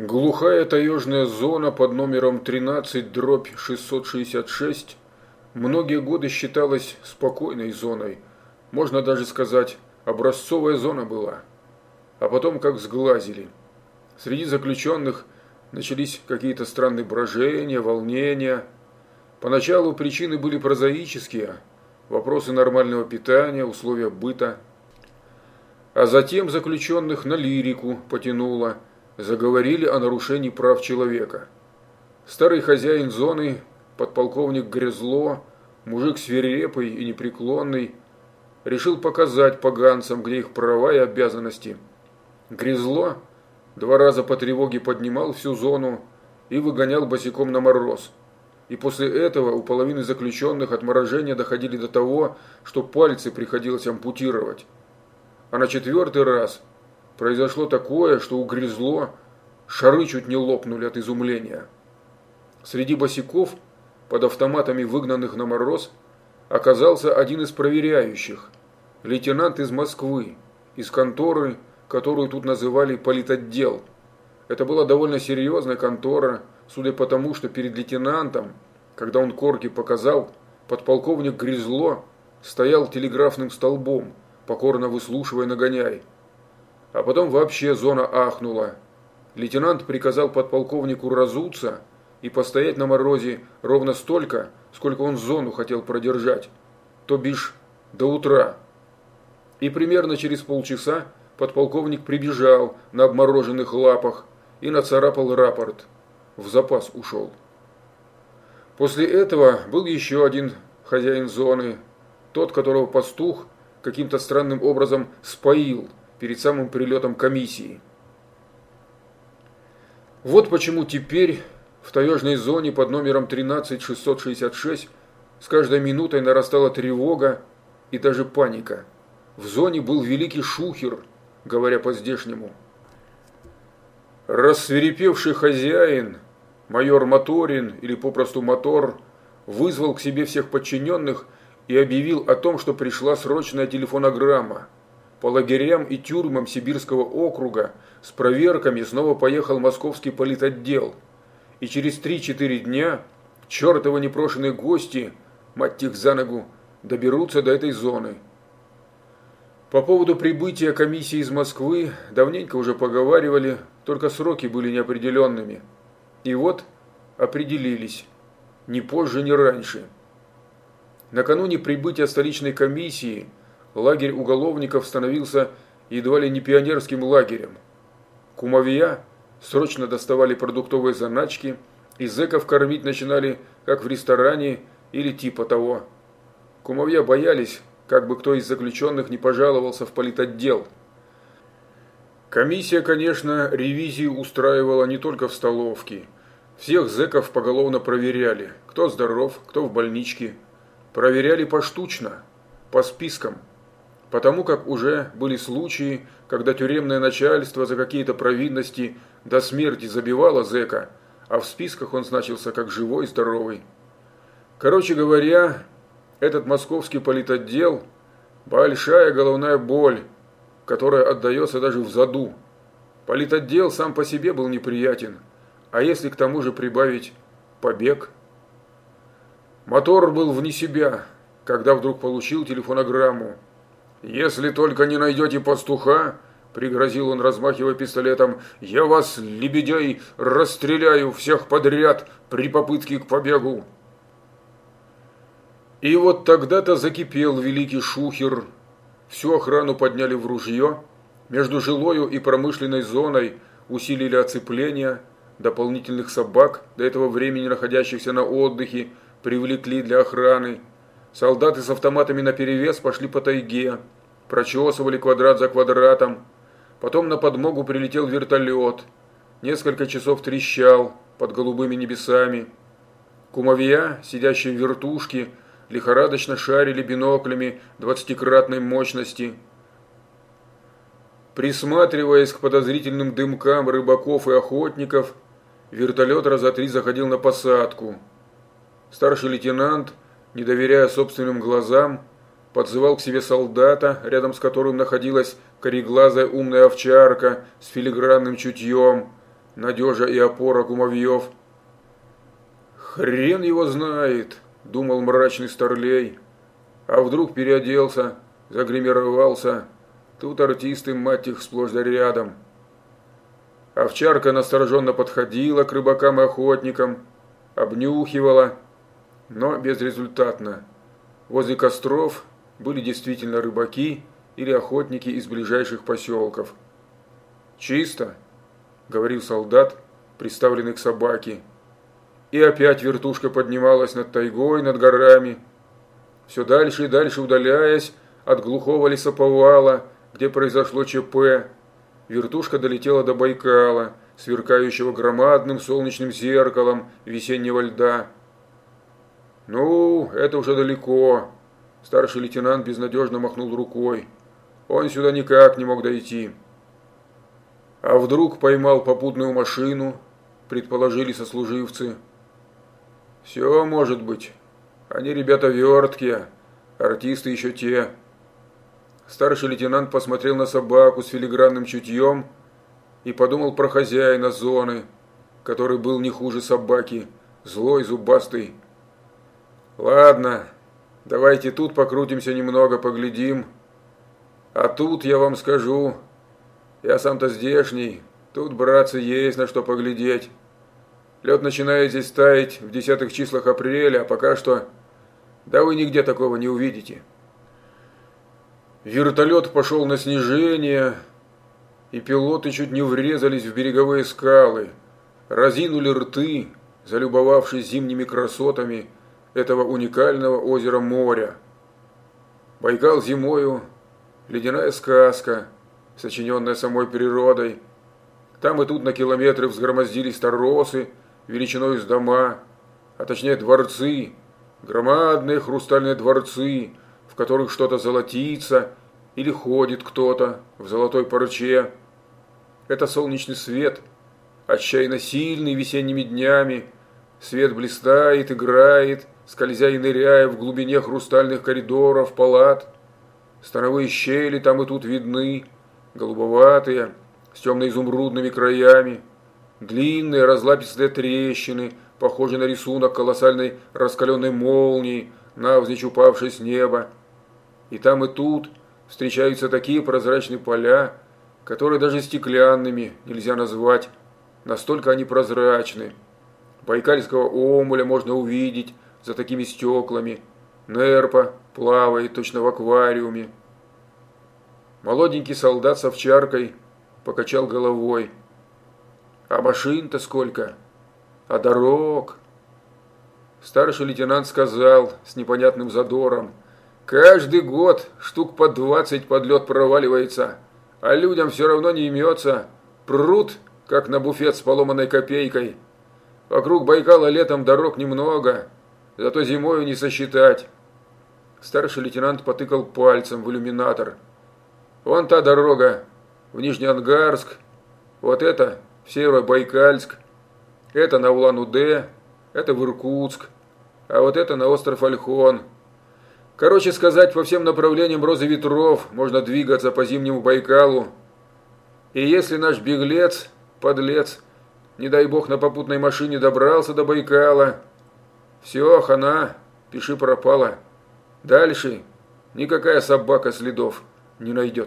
Глухая таежная зона под номером 13 дробь 666 многие годы считалась спокойной зоной, можно даже сказать, образцовая зона была. А потом как сглазили. Среди заключенных начались какие-то странные брожения, волнения. Поначалу причины были прозаические, вопросы нормального питания, условия быта. А затем заключенных на лирику потянуло – заговорили о нарушении прав человека. Старый хозяин зоны, подполковник Грязло, мужик свирепый и непреклонный, решил показать поганцам, где их права и обязанности. Грязло два раза по тревоге поднимал всю зону и выгонял босиком на мороз. И после этого у половины заключенных отморожения доходили до того, что пальцы приходилось ампутировать. А на четвертый раз – произошло такое, что угрызло, шары чуть не лопнули от изумления. Среди босиков, под автоматами выгнанных на мороз, оказался один из проверяющих, лейтенант из Москвы, из конторы, которую тут называли политотдел. Это была довольно серьезная контора, судя по тому, что перед лейтенантом, когда он корки показал, подполковник Гризло стоял телеграфным столбом, покорно выслушивая нагоняй. А потом вообще зона ахнула. Лейтенант приказал подполковнику разуться и постоять на морозе ровно столько, сколько он зону хотел продержать, то бишь до утра. И примерно через полчаса подполковник прибежал на обмороженных лапах и нацарапал рапорт. В запас ушел. После этого был еще один хозяин зоны, тот, которого пастух каким-то странным образом споил – перед самым прилетом комиссии. Вот почему теперь в таежной зоне под номером 13666 с каждой минутой нарастала тревога и даже паника. В зоне был великий шухер, говоря по-здешнему. Рассверепевший хозяин, майор Моторин или попросту Мотор, вызвал к себе всех подчиненных и объявил о том, что пришла срочная телефонограмма – по лагерям и тюрьмам Сибирского округа с проверками снова поехал московский политотдел. И через 3-4 дня чертовы непрошенные гости, мать их за ногу, доберутся до этой зоны. По поводу прибытия комиссии из Москвы давненько уже поговаривали, только сроки были неопределенными. И вот определились. Ни позже, ни раньше. Накануне прибытия столичной комиссии – лагерь уголовников становился едва ли не пионерским лагерем. Кумовья срочно доставали продуктовые заначки, и зэков кормить начинали, как в ресторане или типа того. Кумовья боялись, как бы кто из заключенных не пожаловался в политотдел. Комиссия, конечно, ревизию устраивала не только в столовке. Всех зэков поголовно проверяли, кто здоров, кто в больничке. Проверяли поштучно, по спискам – потому как уже были случаи, когда тюремное начальство за какие-то провинности до смерти забивало зэка, а в списках он значился как живой и здоровый. Короче говоря, этот московский политотдел – большая головная боль, которая отдается даже в заду. Политотдел сам по себе был неприятен, а если к тому же прибавить побег? Мотор был вне себя, когда вдруг получил телефонограмму – «Если только не найдете пастуха», – пригрозил он, размахивая пистолетом, – «я вас, лебедей, расстреляю всех подряд при попытке к побегу». И вот тогда-то закипел великий шухер. Всю охрану подняли в ружье, между жилою и промышленной зоной усилили оцепление, дополнительных собак, до этого времени находящихся на отдыхе, привлекли для охраны, Солдаты с автоматами наперевес пошли по тайге, прочесывали квадрат за квадратом. Потом на подмогу прилетел вертолет. Несколько часов трещал под голубыми небесами. Кумовья, сидящие в вертушке, лихорадочно шарили биноклями двадцатикратной мощности. Присматриваясь к подозрительным дымкам рыбаков и охотников, вертолет раза три заходил на посадку. Старший лейтенант – не доверяя собственным глазам, подзывал к себе солдата, рядом с которым находилась кореглазая умная овчарка с филигранным чутьем, надежа и опора кумовьев. Хрен его знает, думал мрачный старлей. А вдруг переоделся, загримировался. Тут артисты, мать их, сплошь да рядом. Овчарка настороженно подходила к рыбакам и охотникам, обнюхивала, но безрезультатно. Возле костров были действительно рыбаки или охотники из ближайших поселков. «Чисто», – говорил солдат, приставленный к собаке. И опять вертушка поднималась над тайгой, над горами, все дальше и дальше удаляясь от глухого лесоповала, где произошло ЧП. Вертушка долетела до Байкала, сверкающего громадным солнечным зеркалом весеннего льда. «Ну, это уже далеко», – старший лейтенант безнадежно махнул рукой. «Он сюда никак не мог дойти». А вдруг поймал попутную машину, предположили сослуживцы. «Все может быть». Они ребята верткие, артисты еще те. Старший лейтенант посмотрел на собаку с филигранным чутьем и подумал про хозяина зоны, который был не хуже собаки, злой, зубастый. Ладно, давайте тут покрутимся немного, поглядим. А тут я вам скажу, я сам-то здешний, тут, братцы, есть на что поглядеть. Лед начинает здесь таять в десятых числах апреля, а пока что да вы нигде такого не увидите. Вертолет пошел на снижение, и пилоты чуть не врезались в береговые скалы, разинули рты, залюбовавшись зимними красотами этого уникального озера моря. Байкал зимою – ледяная сказка, сочиненная самой природой. Там и тут на километры взгромоздились торосы величиной с дома, а точнее дворцы – Громадные хрустальные дворцы, в которых что-то золотится или ходит кто-то в золотой парче. Это солнечный свет, отчаянно сильный весенними днями. Свет блистает, играет, скользя и ныряя в глубине хрустальных коридоров, палат. Становые щели там и тут видны, голубоватые, с темно-изумрудными краями. Длинные разлапистые трещины – похожий на рисунок колоссальной раскаленной молнии, навзничь упавшей с неба. И там и тут встречаются такие прозрачные поля, которые даже стеклянными нельзя назвать, настолько они прозрачны. Байкальского омуля можно увидеть за такими стеклами. Нерпа плавает точно в аквариуме. Молоденький солдат с овчаркой покачал головой. А машин-то сколько? а дорог. Старший лейтенант сказал с непонятным задором, каждый год штук по двадцать под лед проваливается, а людям все равно не имется, прут, как на буфет с поломанной копейкой. Вокруг Байкала летом дорог немного, зато зимою не сосчитать. Старший лейтенант потыкал пальцем в иллюминатор. Вон та дорога, в Нижнеангарск, вот это в Северобайкальск, это на Улан-Удэ, это в Иркутск, а вот это на остров Альхон. Короче сказать, по всем направлениям розы ветров можно двигаться по зимнему Байкалу. И если наш беглец, подлец, не дай бог на попутной машине добрался до Байкала, все, хана, пиши пропала. Дальше никакая собака следов не найдет.